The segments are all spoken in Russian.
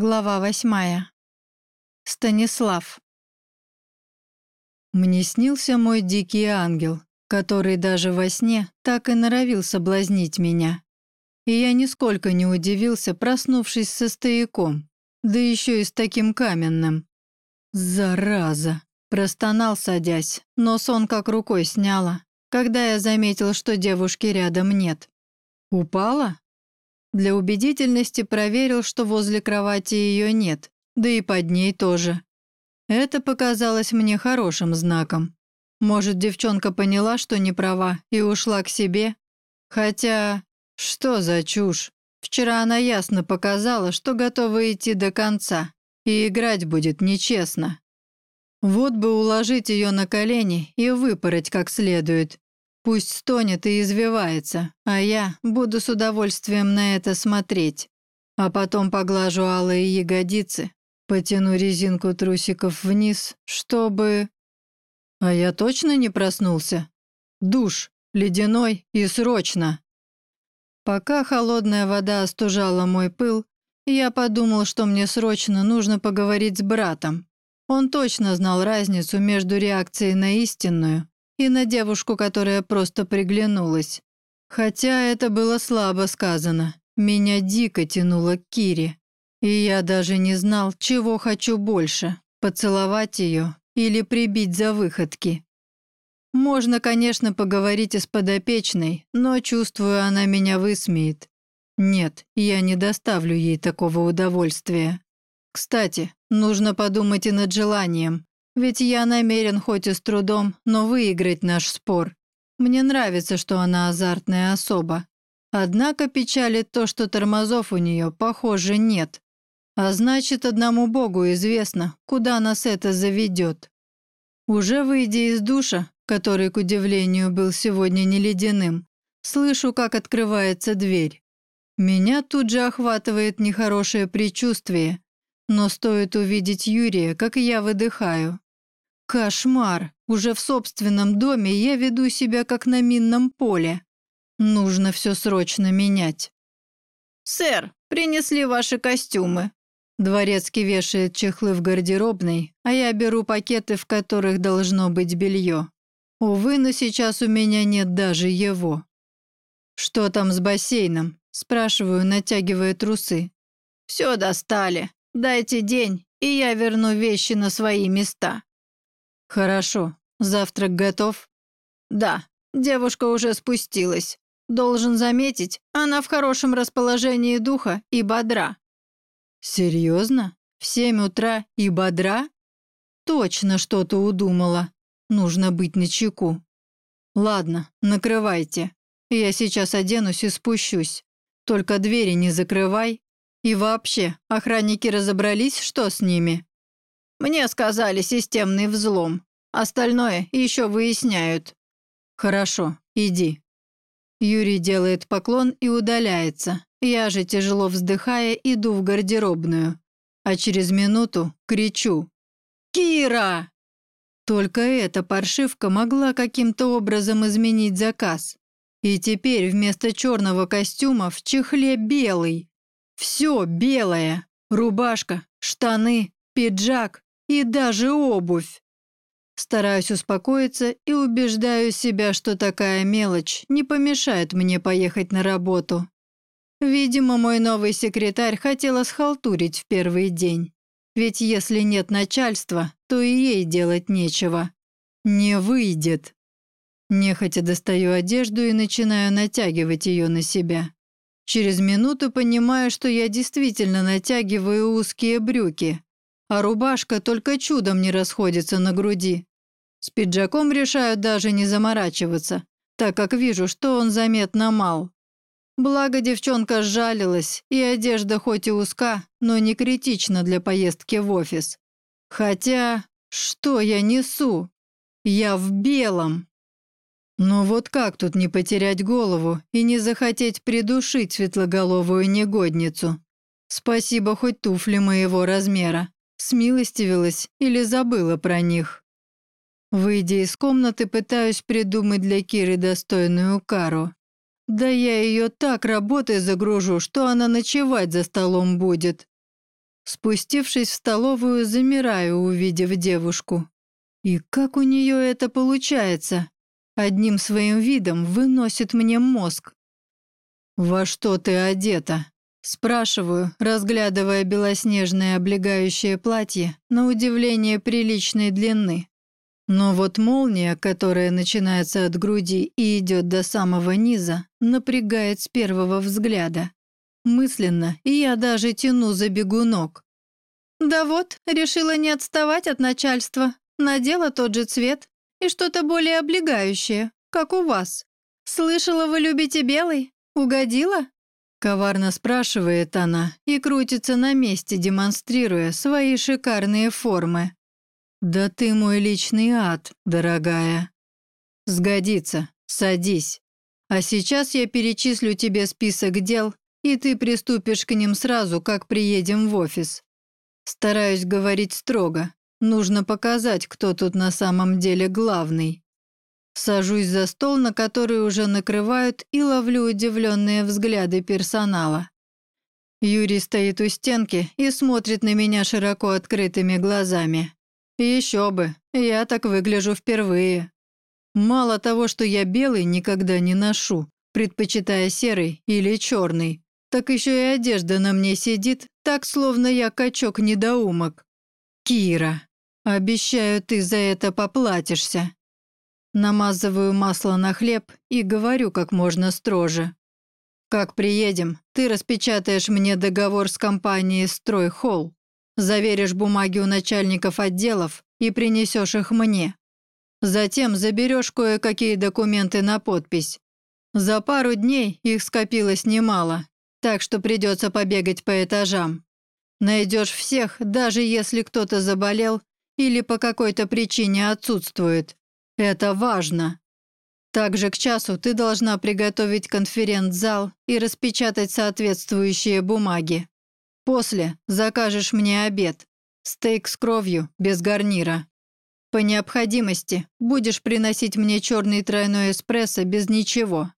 Глава восьмая. Станислав. Мне снился мой дикий ангел, который даже во сне так и норовил соблазнить меня. И я нисколько не удивился, проснувшись со стояком, да еще и с таким каменным. «Зараза!» – простонал, садясь, но сон как рукой сняла, когда я заметил, что девушки рядом нет. «Упала?» Для убедительности проверил, что возле кровати ее нет, да и под ней тоже. Это показалось мне хорошим знаком. Может, девчонка поняла, что не права, и ушла к себе? Хотя, что за чушь? Вчера она ясно показала, что готова идти до конца, и играть будет нечестно. Вот бы уложить ее на колени и выпороть как следует, Пусть стонет и извивается, а я буду с удовольствием на это смотреть. А потом поглажу алые ягодицы, потяну резинку трусиков вниз, чтобы... А я точно не проснулся? Душ, ледяной и срочно. Пока холодная вода остужала мой пыл, я подумал, что мне срочно нужно поговорить с братом. Он точно знал разницу между реакцией на истинную и на девушку, которая просто приглянулась. Хотя это было слабо сказано. Меня дико тянуло к Кире. И я даже не знал, чего хочу больше – поцеловать ее или прибить за выходки. Можно, конечно, поговорить и с подопечной, но, чувствую, она меня высмеет. Нет, я не доставлю ей такого удовольствия. Кстати, нужно подумать и над желанием. Ведь я намерен хоть и с трудом, но выиграть наш спор. Мне нравится, что она азартная особа. Однако печалит то, что тормозов у нее, похоже, нет. А значит, одному Богу известно, куда нас это заведет. Уже выйдя из душа, который, к удивлению, был сегодня не ледяным, слышу, как открывается дверь. Меня тут же охватывает нехорошее предчувствие, но стоит увидеть Юрия, как я выдыхаю. Кошмар! Уже в собственном доме я веду себя как на минном поле. Нужно все срочно менять. «Сэр, принесли ваши костюмы». Дворецкий вешает чехлы в гардеробной, а я беру пакеты, в которых должно быть белье. Увы, но сейчас у меня нет даже его. «Что там с бассейном?» – спрашиваю, натягивая трусы. «Все достали. Дайте день, и я верну вещи на свои места». «Хорошо. Завтрак готов?» «Да, девушка уже спустилась. Должен заметить, она в хорошем расположении духа и бодра». «Серьезно? В семь утра и бодра?» «Точно что-то удумала. Нужно быть начеку. Ладно, накрывайте. Я сейчас оденусь и спущусь. Только двери не закрывай. И вообще, охранники разобрались, что с ними?» Мне сказали системный взлом. Остальное еще выясняют». «Хорошо, иди». Юрий делает поклон и удаляется. Я же, тяжело вздыхая, иду в гардеробную. А через минуту кричу. «Кира!» Только эта паршивка могла каким-то образом изменить заказ. И теперь вместо черного костюма в чехле белый. Все белое. Рубашка, штаны, пиджак, и даже обувь. Стараюсь успокоиться и убеждаю себя, что такая мелочь не помешает мне поехать на работу. Видимо, мой новый секретарь хотела схалтурить в первый день. Ведь если нет начальства, то и ей делать нечего. Не выйдет. Нехотя достаю одежду и начинаю натягивать ее на себя. Через минуту понимаю, что я действительно натягиваю узкие брюки, а рубашка только чудом не расходится на груди. С пиджаком решаю даже не заморачиваться, так как вижу, что он заметно мал. Благо девчонка сжалилась, и одежда хоть и узка, но не критична для поездки в офис. Хотя, что я несу? Я в белом. Но вот как тут не потерять голову и не захотеть придушить светлоголовую негодницу? Спасибо хоть туфли моего размера смилостивилась или забыла про них. Выйдя из комнаты, пытаюсь придумать для Киры достойную кару. Да я ее так работой загружу, что она ночевать за столом будет. Спустившись в столовую, замираю, увидев девушку. И как у нее это получается? Одним своим видом выносит мне мозг. «Во что ты одета?» Спрашиваю, разглядывая белоснежное облегающее платье на удивление приличной длины. Но вот молния, которая начинается от груди и идет до самого низа, напрягает с первого взгляда. Мысленно, и я даже тяну за бегунок. «Да вот, решила не отставать от начальства. Надела тот же цвет и что-то более облегающее, как у вас. Слышала, вы любите белый? Угодила?» Коварно спрашивает она и крутится на месте, демонстрируя свои шикарные формы. «Да ты мой личный ад, дорогая». «Сгодится, садись. А сейчас я перечислю тебе список дел, и ты приступишь к ним сразу, как приедем в офис. Стараюсь говорить строго. Нужно показать, кто тут на самом деле главный. Сажусь за стол, на который уже накрывают, и ловлю удивленные взгляды персонала. Юрий стоит у стенки и смотрит на меня широко открытыми глазами. Еще бы, я так выгляжу впервые. Мало того, что я белый никогда не ношу, предпочитая серый или черный, так еще и одежда на мне сидит, так словно я качок-недоумок. Кира, обещаю, ты за это поплатишься. Намазываю масло на хлеб и говорю как можно строже. «Как приедем, ты распечатаешь мне договор с компанией «Стройхолл», заверишь бумаги у начальников отделов и принесешь их мне. Затем заберешь кое-какие документы на подпись. За пару дней их скопилось немало, так что придется побегать по этажам. Найдешь всех, даже если кто-то заболел или по какой-то причине отсутствует. Это важно. Также к часу ты должна приготовить конференц-зал и распечатать соответствующие бумаги. После закажешь мне обед. Стейк с кровью, без гарнира. По необходимости будешь приносить мне черный тройной эспрессо без ничего.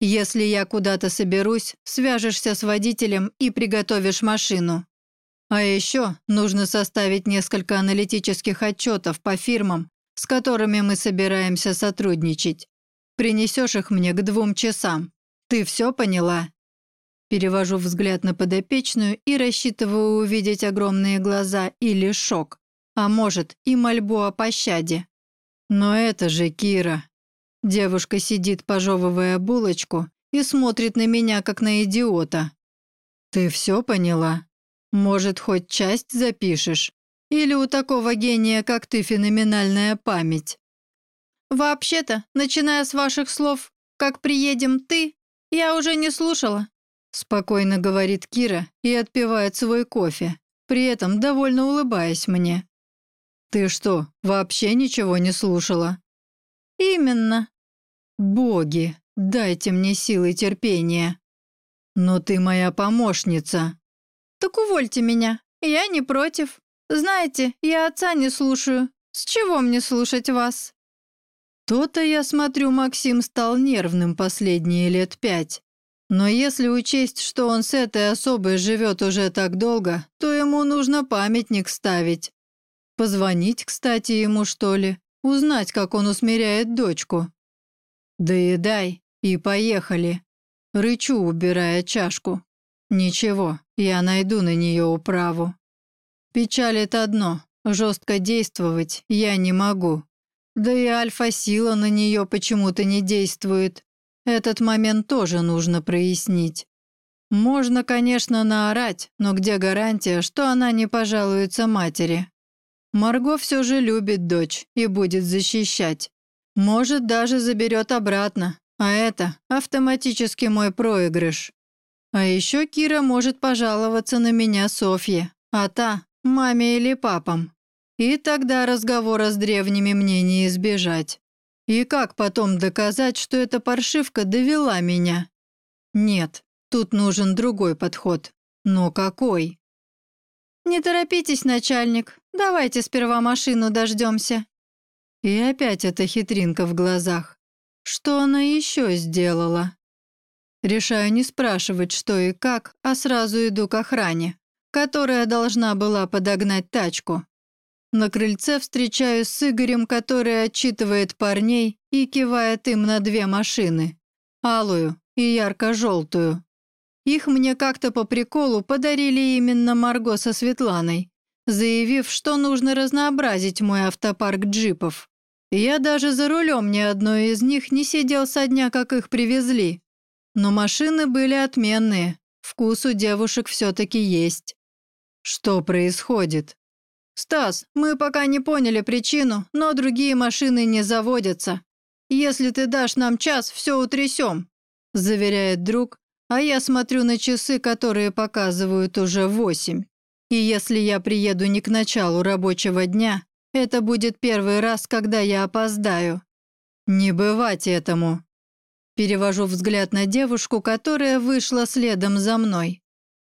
Если я куда-то соберусь, свяжешься с водителем и приготовишь машину. А еще нужно составить несколько аналитических отчетов по фирмам, с которыми мы собираемся сотрудничать. Принесешь их мне к двум часам. Ты все поняла?» Перевожу взгляд на подопечную и рассчитываю увидеть огромные глаза или шок, а может и мольбу о пощаде. Но это же Кира. Девушка сидит, пожевывая булочку, и смотрит на меня, как на идиота. «Ты все поняла? Может, хоть часть запишешь?» Или у такого гения, как ты, феноменальная память?» «Вообще-то, начиная с ваших слов, как приедем ты, я уже не слушала», спокойно говорит Кира и отпивает свой кофе, при этом довольно улыбаясь мне. «Ты что, вообще ничего не слушала?» «Именно». «Боги, дайте мне силы терпения. Но ты моя помощница». «Так увольте меня, я не против». Знаете, я отца не слушаю. С чего мне слушать вас?» То-то, я смотрю, Максим стал нервным последние лет пять. Но если учесть, что он с этой особой живет уже так долго, то ему нужно памятник ставить. Позвонить, кстати, ему, что ли, узнать, как он усмиряет дочку. Доедай и поехали. Рычу, убирая чашку. Ничего, я найду на нее управу. Печалит одно – жестко действовать я не могу. Да и альфа-сила на нее почему-то не действует. Этот момент тоже нужно прояснить. Можно, конечно, наорать, но где гарантия, что она не пожалуется матери? Марго все же любит дочь и будет защищать. Может, даже заберет обратно, а это автоматически мой проигрыш. А еще Кира может пожаловаться на меня Софье, а та Маме или папам. И тогда разговора с древними мне не избежать. И как потом доказать, что эта паршивка довела меня? Нет, тут нужен другой подход. Но какой? «Не торопитесь, начальник. Давайте сперва машину дождемся». И опять эта хитринка в глазах. Что она еще сделала? Решаю не спрашивать, что и как, а сразу иду к охране. Которая должна была подогнать тачку. На крыльце встречаюсь с Игорем, который отчитывает парней и кивает им на две машины – алую и ярко-желтую. Их мне как-то по приколу подарили именно Марго со Светланой, заявив, что нужно разнообразить мой автопарк джипов. Я даже за рулем ни одной из них не сидел со дня, как их привезли. Но машины были отменные, вкус у девушек все-таки есть. Что происходит? «Стас, мы пока не поняли причину, но другие машины не заводятся. Если ты дашь нам час, все утрясем», – заверяет друг, а я смотрю на часы, которые показывают уже восемь. И если я приеду не к началу рабочего дня, это будет первый раз, когда я опоздаю. Не бывать этому. Перевожу взгляд на девушку, которая вышла следом за мной.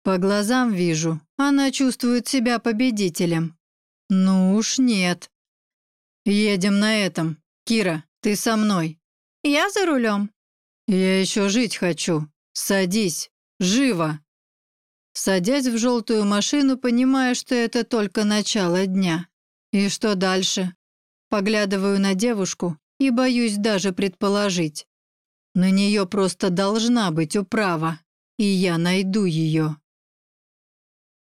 По глазам вижу, она чувствует себя победителем. Ну уж нет. Едем на этом. Кира, ты со мной. Я за рулем. Я еще жить хочу. Садись. Живо. Садясь в желтую машину, понимая, что это только начало дня. И что дальше? Поглядываю на девушку и боюсь даже предположить. На нее просто должна быть управа, и я найду ее.